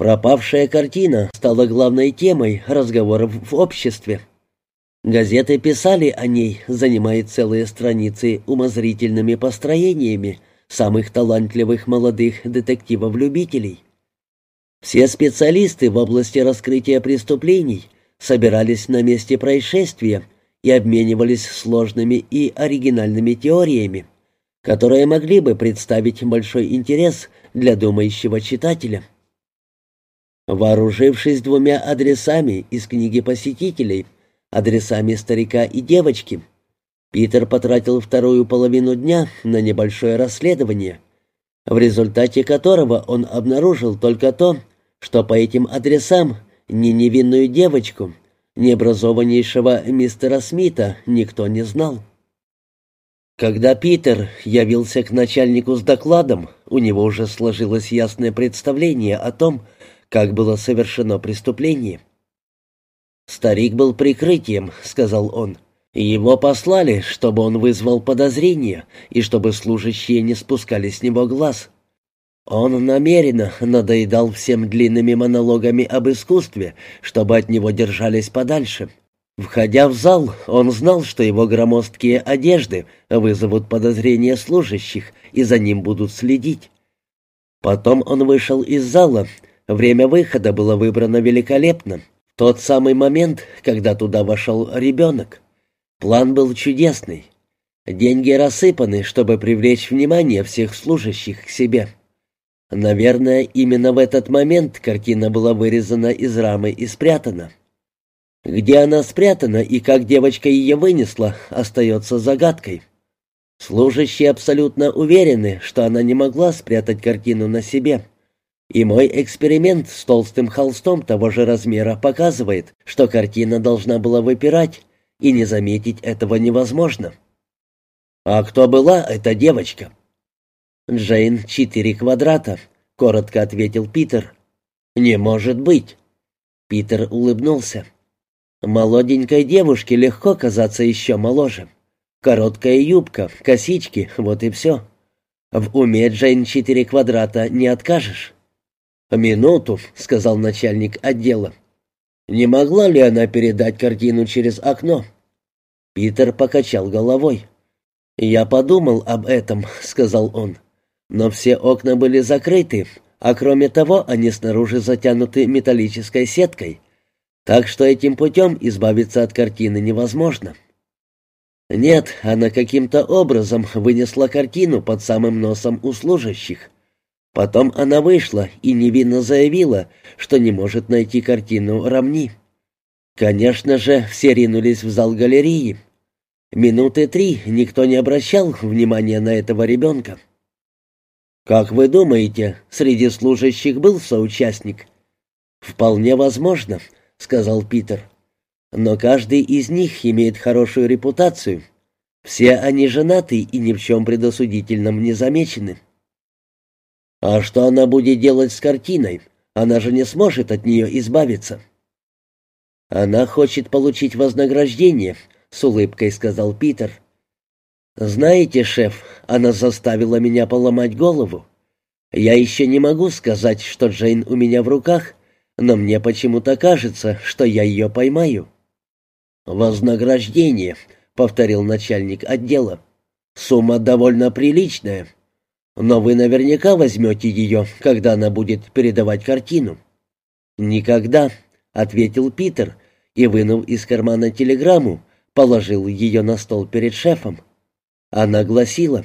Пропавшая картина стала главной темой разговоров в обществе. Газеты писали о ней, занимая целые страницы умозрительными построениями самых талантливых молодых детективов-любителей. Все специалисты в области раскрытия преступлений собирались на месте происшествия и обменивались сложными и оригинальными теориями, которые могли бы представить большой интерес для думающего читателя. Вооружившись двумя адресами из книги посетителей, адресами старика и девочки, Питер потратил вторую половину дня на небольшое расследование, в результате которого он обнаружил только то, что по этим адресам ни невинную девочку, ни образованнейшего мистера Смита никто не знал. Когда Питер явился к начальнику с докладом, у него уже сложилось ясное представление о том, как было совершено преступление. «Старик был прикрытием», — сказал он. «Его послали, чтобы он вызвал подозрения и чтобы служащие не спускали с него глаз. Он намеренно надоедал всем длинными монологами об искусстве, чтобы от него держались подальше. Входя в зал, он знал, что его громоздкие одежды вызовут подозрения служащих, и за ним будут следить. Потом он вышел из зала Время выхода было выбрано великолепно. Тот самый момент, когда туда вошел ребенок. План был чудесный. Деньги рассыпаны, чтобы привлечь внимание всех служащих к себе. Наверное, именно в этот момент картина была вырезана из рамы и спрятана. Где она спрятана и как девочка ее вынесла, остается загадкой. Служащие абсолютно уверены, что она не могла спрятать картину на себе. И мой эксперимент с толстым холстом того же размера показывает, что картина должна была выпирать, и не заметить этого невозможно. «А кто была эта девочка?» «Джейн четыре квадрата», — коротко ответил Питер. «Не может быть». Питер улыбнулся. «Молоденькой девушке легко казаться еще моложе. Короткая юбка, косички, вот и все. В уме Джейн четыре квадрата не откажешь». «Минуту», — сказал начальник отдела. «Не могла ли она передать картину через окно?» Питер покачал головой. «Я подумал об этом», — сказал он. «Но все окна были закрыты, а кроме того они снаружи затянуты металлической сеткой, так что этим путем избавиться от картины невозможно». Нет, она каким-то образом вынесла картину под самым носом у служащих. Потом она вышла и невинно заявила, что не может найти картину Рамни. Конечно же, все ринулись в зал галереи. Минуты три никто не обращал внимания на этого ребенка. «Как вы думаете, среди служащих был соучастник?» «Вполне возможно», — сказал Питер. «Но каждый из них имеет хорошую репутацию. Все они женаты и ни в чем предосудительном не замечены». А что она будет делать с картиной? Она же не сможет от нее избавиться. Она хочет получить вознаграждение, с улыбкой сказал Питер. Знаете, шеф, она заставила меня поломать голову. Я еще не могу сказать, что Джейн у меня в руках, но мне почему-то кажется, что я ее поймаю. Вознаграждение, повторил начальник отдела. Сумма довольно приличная. Но вы наверняка возьмете ее, когда она будет передавать картину». «Никогда», — ответил Питер и, вынув из кармана телеграмму, положил ее на стол перед шефом. Она гласила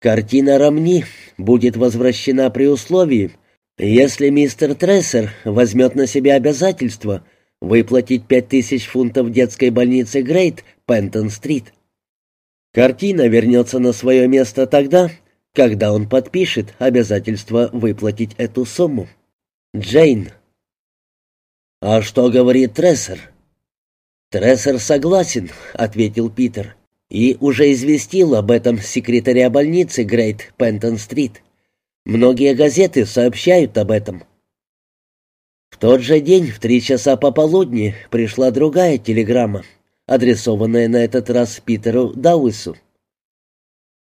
«Картина Рамни будет возвращена при условии, если мистер Трессер возьмет на себя обязательство выплатить пять тысяч фунтов детской больнице Грейт, Пентон-стрит. Картина вернется на свое место тогда, когда он подпишет обязательство выплатить эту сумму. Джейн. «А что говорит Трессер?» «Трессер согласен», — ответил Питер, «и уже известил об этом секретаря больницы Грейт Пентон-стрит. Многие газеты сообщают об этом». В тот же день в три часа пополудни пришла другая телеграмма, адресованная на этот раз Питеру Дауису.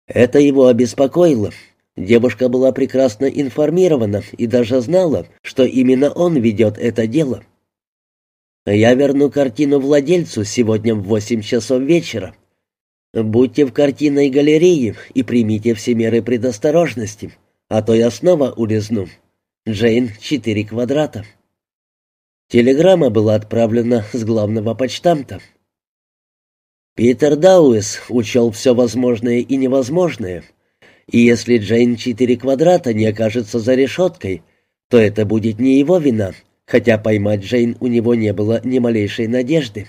Это его обеспокоило. Девушка была прекрасно информирована и даже знала, что именно он ведет это дело. «Я верну картину владельцу сегодня в восемь часов вечера. Будьте в картинной галерее и примите все меры предосторожности, а то я снова улизну. Джейн, четыре квадрата». Телеграмма была отправлена с главного почтамта. Питер Дауэс учел все возможное и невозможное, и если Джейн четыре квадрата не окажется за решеткой, то это будет не его вина, хотя поймать Джейн у него не было ни малейшей надежды.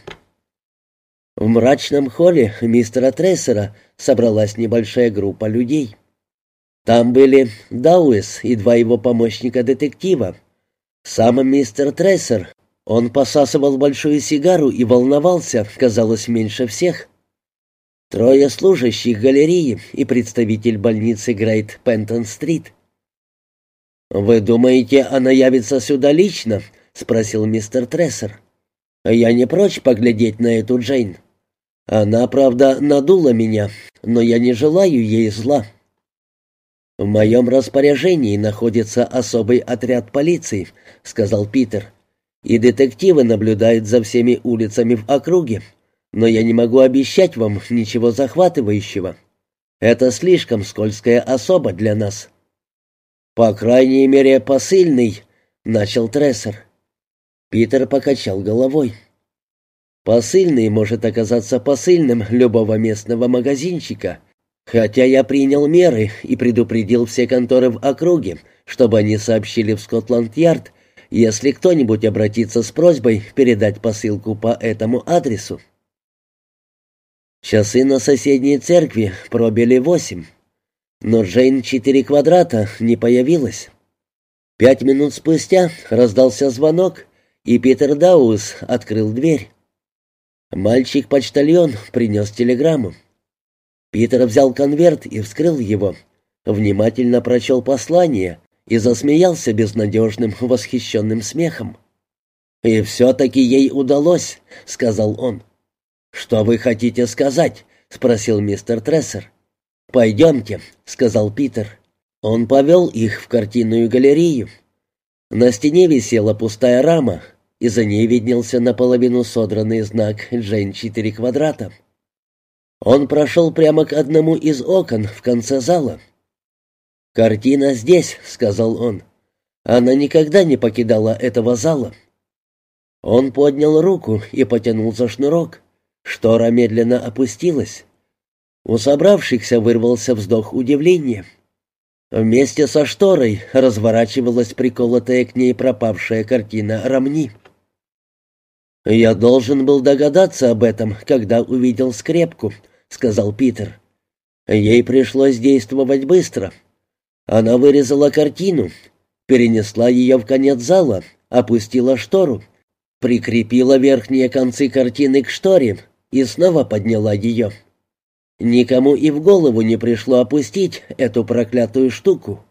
В мрачном холле мистера Трессера собралась небольшая группа людей. Там были Дауэс и два его помощника-детектива. Сам мистер Трессер, он посасывал большую сигару и волновался, казалось, меньше всех. Трое служащих галереи и представитель больницы Грейт Пентон-стрит. «Вы думаете, она явится сюда лично?» — спросил мистер Трессер. «Я не прочь поглядеть на эту Джейн. Она, правда, надула меня, но я не желаю ей зла». «В моем распоряжении находится особый отряд полиции», — сказал Питер. «И детективы наблюдают за всеми улицами в округе но я не могу обещать вам ничего захватывающего. Это слишком скользкая особа для нас». «По крайней мере, посыльный», — начал Трессер. Питер покачал головой. «Посыльный может оказаться посыльным любого местного магазинчика, хотя я принял меры и предупредил все конторы в округе, чтобы они сообщили в Скотланд-Ярд, если кто-нибудь обратится с просьбой передать посылку по этому адресу. Часы на соседней церкви пробили восемь, но Джейн четыре квадрата не появилась. Пять минут спустя раздался звонок, и Питер Даус открыл дверь. Мальчик-почтальон принес телеграмму. Питер взял конверт и вскрыл его, внимательно прочел послание и засмеялся безнадежным восхищенным смехом. «И все-таки ей удалось», — сказал он. «Что вы хотите сказать?» — спросил мистер Трессер. «Пойдемте», — сказал Питер. Он повел их в картинную галерею. На стене висела пустая рама, и за ней виднелся наполовину содранный знак «Джейн 4 квадрата». Он прошел прямо к одному из окон в конце зала. «Картина здесь», — сказал он. Она никогда не покидала этого зала. Он поднял руку и потянул за шнурок. Штора медленно опустилась. У собравшихся вырвался вздох удивления. Вместе со шторой разворачивалась приколотая к ней пропавшая картина Рамни. «Я должен был догадаться об этом, когда увидел скрепку», — сказал Питер. Ей пришлось действовать быстро. Она вырезала картину, перенесла ее в конец зала, опустила штору, прикрепила верхние концы картины к шторе и снова подняла ее. Никому и в голову не пришло опустить эту проклятую штуку.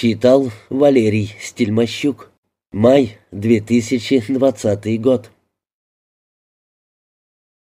Читал Валерий Стельмощук. Май 2020 год.